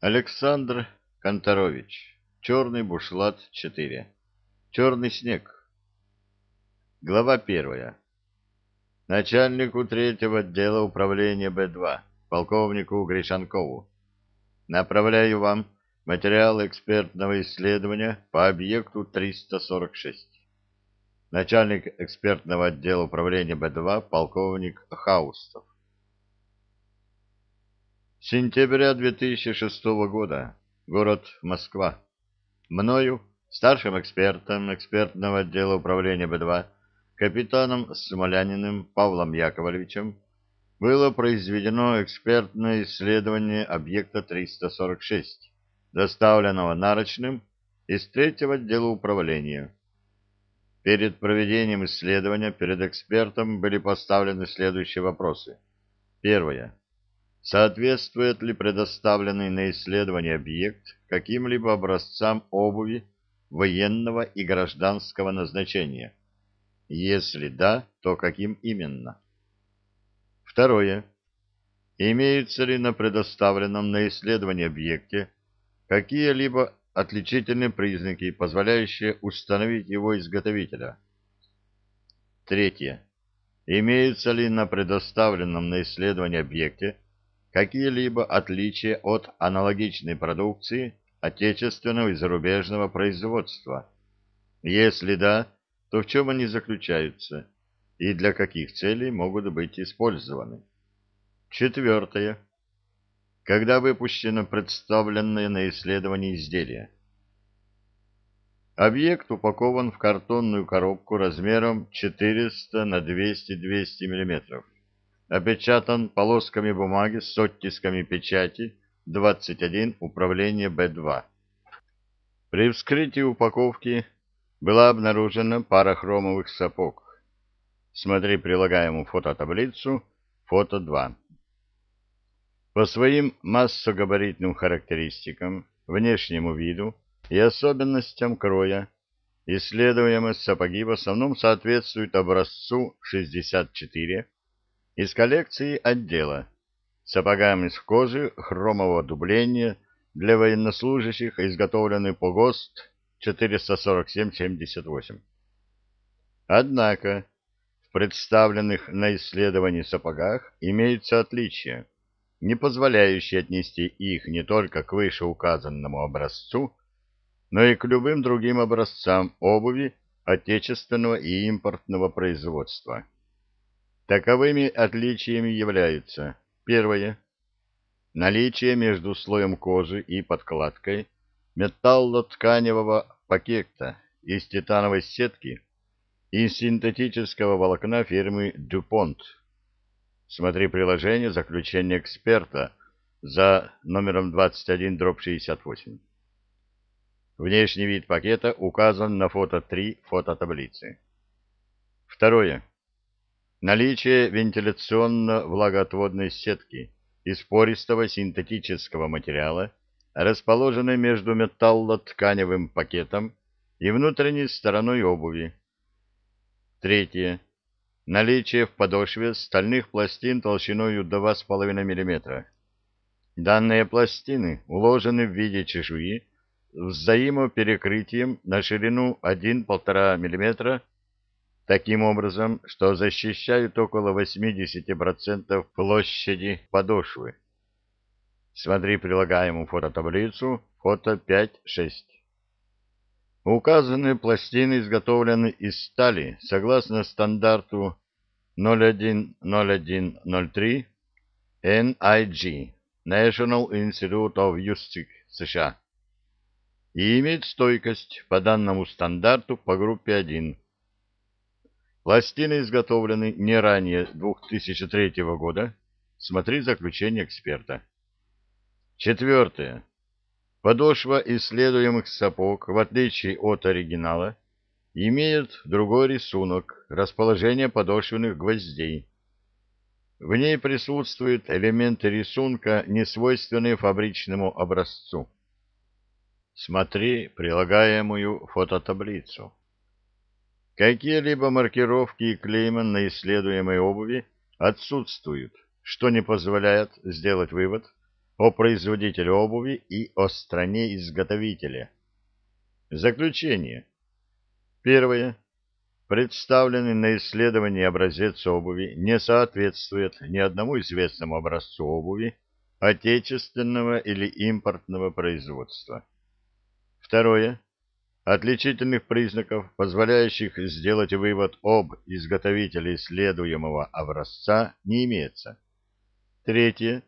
Александр Конторович. Черный бушлат 4. Черный снег. Глава первая. Начальнику третьего отдела управления Б2, полковнику Гришанкову. Направляю вам материал экспертного исследования по объекту 346. Начальник экспертного отдела управления Б2, полковник Хаустов. Сентября 2006 года. Город Москва. Мною, старшим экспертом экспертного отдела управления Б2, капитаном Смоляниным Павлом Яковлевичем, было произведено экспертное исследование объекта 346, доставленного нарочным из третьего отдела управления. Перед проведением исследования перед экспертом были поставлены следующие вопросы. Первое соответствует ли предоставленный на исследование объект каким-либо образцам обуви военного и гражданского назначения? Если да, то каким именно? Второе. Имеются ли на предоставленном на исследование объекте какие-либо отличительные признаки, позволяющие установить его изготовителя? Третье. Имеются ли на предоставленном на исследование объекте какие-либо отличия от аналогичной продукции отечественного и зарубежного производства? Если да, то в чем они заключаются и для каких целей могут быть использованы? Четвертое. Когда выпущено представленное на исследование изделие? Объект упакован в картонную коробку размером 400 на 200-200 мм опечатан полосками бумаги с оттисками печати 21 управление Б2. При вскрытии упаковки была обнаружена пара хромовых сапог. Смотри прилагаемую фототаблицу, фото 2. По своим массогабаритным характеристикам, внешнему виду и особенностям кроя, исследуемые сапоги в основном соответствуют образцу 64 из коллекции отдела сапогам из кожи хромового дубления для военнослужащих, изготовленный по ГОСТ 447-78. Однако в представленных на исследовании сапогах имеются отличия, не позволяющие отнести их не только к вышеуказанному образцу, но и к любым другим образцам обуви отечественного и импортного производства. Таковыми отличиями являются первое наличие между слоем кожи и подкладкой металлотканевого пакета из титановой сетки и синтетического волокна фирмы DuPont. Смотри приложение заключения эксперта за номером 21-68. Внешний вид пакета указан на фото 3 фототаблицы. Второе Наличие вентиляционно-влагоотводной сетки из пористого синтетического материала, расположенной между металлотканевым пакетом и внутренней стороной обуви. Третье. Наличие в подошве стальных пластин толщиной до 2,5 мм. Данные пластины уложены в виде чешуи взаимоперекрытием на ширину 1-1,5 мм таким образом, что защищают около 80% площади подошвы. Смотри прилагаемую фототаблицу, фото 5.6. Указанные пластины изготовлены из стали согласно стандарту 010103 NIG National Institute of Justice США и имеют стойкость по данному стандарту по группе 1 Пластины изготовлены не ранее 2003 года. Смотри заключение эксперта. Четвертое. Подошва исследуемых сапог, в отличие от оригинала, имеет другой рисунок расположения подошвенных гвоздей. В ней присутствуют элементы рисунка, не свойственные фабричному образцу. Смотри прилагаемую фототаблицу. Какие-либо маркировки и клейма на исследуемой обуви отсутствуют, что не позволяет сделать вывод о производителе обуви и о стране изготовителя. Заключение. Первое. Представленный на исследование образец обуви не соответствует ни одному известному образцу обуви отечественного или импортного производства. Второе. Отличительных признаков, позволяющих сделать вывод об изготовителе исследуемого образца, не имеется. Третье.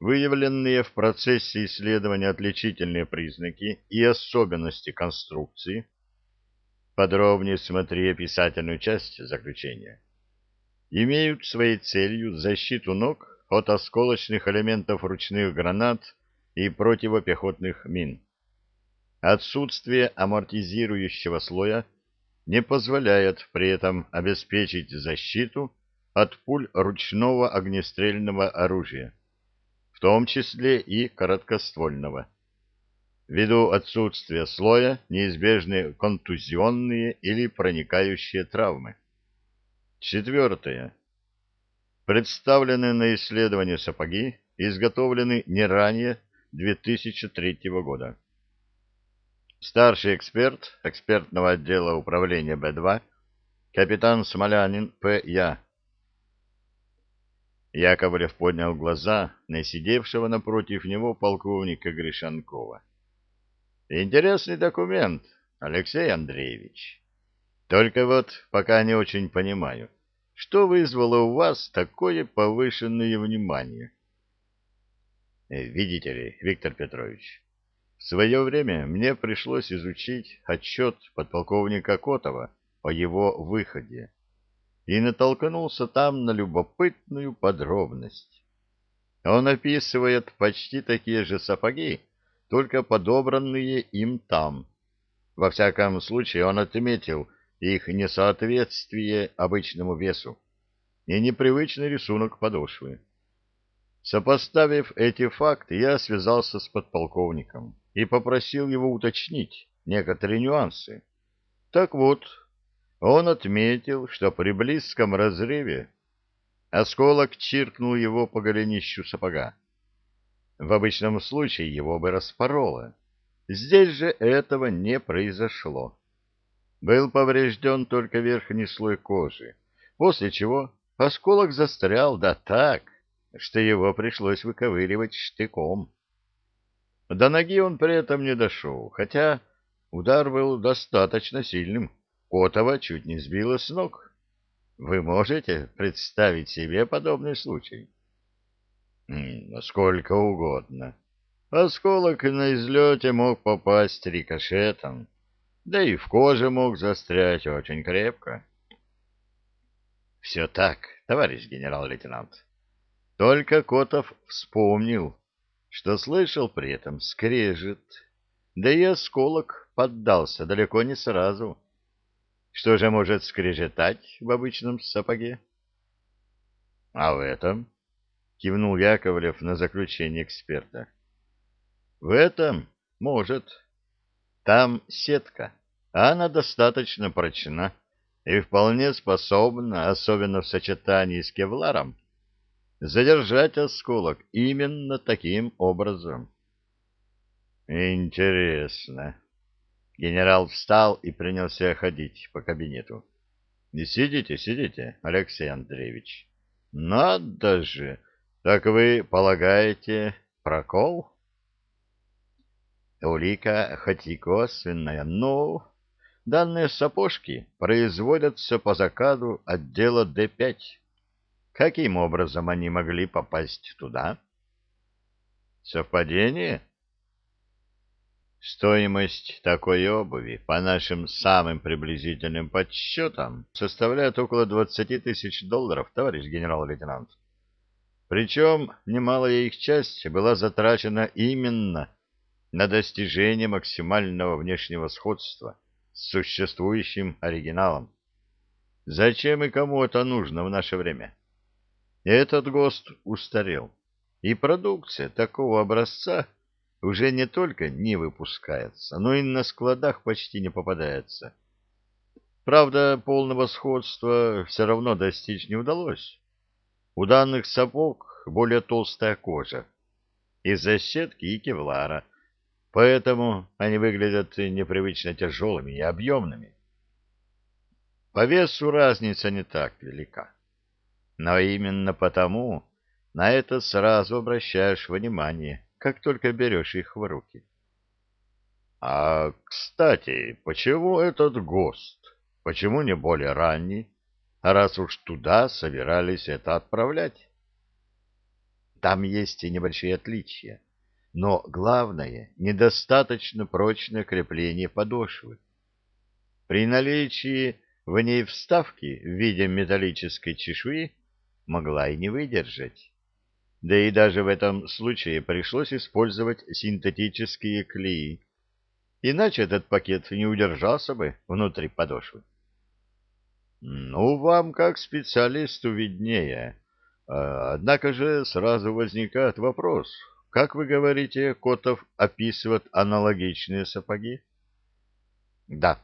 Выявленные в процессе исследования отличительные признаки и особенности конструкции, подробнее смотри описательную часть заключения, имеют своей целью защиту ног от осколочных элементов ручных гранат и противопехотных мин. Отсутствие амортизирующего слоя не позволяет при этом обеспечить защиту от пуль ручного огнестрельного оружия, в том числе и короткоствольного. Ввиду отсутствия слоя неизбежны контузионные или проникающие травмы. Четвертое. Представленные на исследование сапоги изготовлены не ранее 2003 года. Старший эксперт экспертного отдела управления Б-2, капитан Смолянин П.Я. Яковлев поднял глаза на сидевшего напротив него полковника Гришанкова. Интересный документ, Алексей Андреевич. Только вот пока не очень понимаю, что вызвало у вас такое повышенное внимание? Видите ли, Виктор Петрович, в свое время мне пришлось изучить отчет подполковника Котова о его выходе и натолкнулся там на любопытную подробность. Он описывает почти такие же сапоги, только подобранные им там. Во всяком случае, он отметил их несоответствие обычному весу и непривычный рисунок подошвы. Сопоставив эти факты, я связался с подполковником и попросил его уточнить некоторые нюансы. Так вот, он отметил, что при близком разрыве осколок чиркнул его по голенищу сапога. В обычном случае его бы распороло. Здесь же этого не произошло. Был поврежден только верхний слой кожи, после чего осколок застрял, да так, что его пришлось выковыривать штыком. До ноги он при этом не дошел, хотя удар был достаточно сильным. Котова чуть не сбило с ног. Вы можете представить себе подобный случай? Сколько угодно. Осколок на излете мог попасть рикошетом, да и в коже мог застрять очень крепко. Все так, товарищ генерал-лейтенант. Только Котов вспомнил, что слышал при этом скрежет, да и осколок поддался далеко не сразу. Что же может скрежетать в обычном сапоге? — А в этом? — кивнул Яковлев на заключение эксперта. — В этом может. Там сетка, а она достаточно прочна и вполне способна, особенно в сочетании с кевларом, задержать осколок именно таким образом. Интересно. Генерал встал и принялся ходить по кабинету. Не сидите, сидите, Алексей Андреевич. Надо же! Так вы полагаете прокол? Улика хоть и косвенная, но данные сапожки производятся по заказу отдела Д-5. Каким образом они могли попасть туда? Совпадение? Стоимость такой обуви, по нашим самым приблизительным подсчетам, составляет около 20 тысяч долларов, товарищ генерал-лейтенант. Причем немалая их часть была затрачена именно на достижение максимального внешнего сходства с существующим оригиналом. Зачем и кому это нужно в наше время? Этот ГОСТ устарел, и продукция такого образца уже не только не выпускается, но и на складах почти не попадается. Правда, полного сходства все равно достичь не удалось. У данных сапог более толстая кожа, из-за сетки и кевлара, поэтому они выглядят непривычно тяжелыми и объемными. По весу разница не так велика. Но именно потому на это сразу обращаешь внимание, как только берешь их в руки. А, кстати, почему этот ГОСТ? Почему не более ранний? раз уж туда собирались это отправлять? Там есть и небольшие отличия. Но главное — недостаточно прочное крепление подошвы. При наличии в ней вставки в виде металлической чешуи могла и не выдержать. Да и даже в этом случае пришлось использовать синтетические клеи. Иначе этот пакет не удержался бы внутри подошвы. Ну, вам как специалисту виднее. А, однако же сразу возникает вопрос. Как вы говорите, Котов описывает аналогичные сапоги? Да.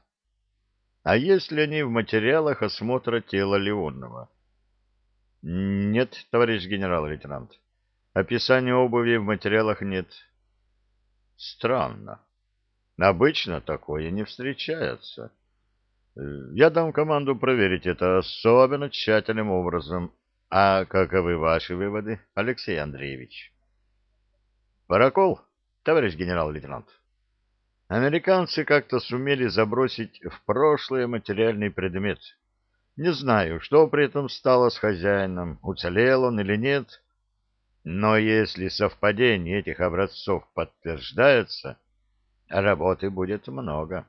А есть ли они в материалах осмотра тела Леонова? Нет, товарищ генерал-лейтенант. Описания обуви в материалах нет. Странно. Обычно такое не встречается. Я дам команду проверить это особенно тщательным образом. А каковы ваши выводы, Алексей Андреевич? Паракол, товарищ генерал-лейтенант. Американцы как-то сумели забросить в прошлое материальный предмет. Не знаю, что при этом стало с хозяином, уцелел он или нет, но если совпадение этих образцов подтверждается, работы будет много.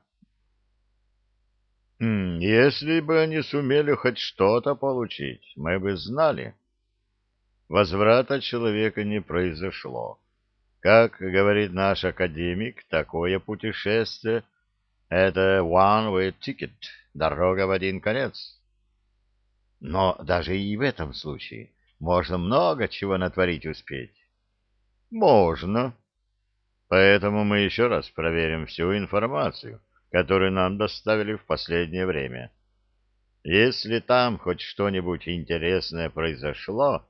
Если бы они сумели хоть что-то получить, мы бы знали. Возврата человека не произошло. Как говорит наш академик, такое путешествие — это one-way ticket, дорога в один конец. Но даже и в этом случае можно много чего натворить успеть. Можно. Поэтому мы еще раз проверим всю информацию который нам доставили в последнее время. Если там хоть что-нибудь интересное произошло,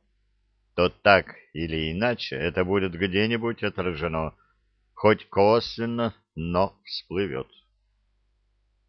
то так или иначе это будет где-нибудь отражено, хоть косвенно, но всплывет.